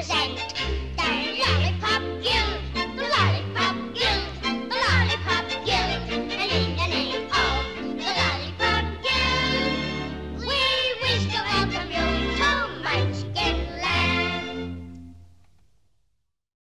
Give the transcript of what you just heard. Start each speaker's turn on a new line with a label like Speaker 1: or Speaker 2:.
Speaker 1: present.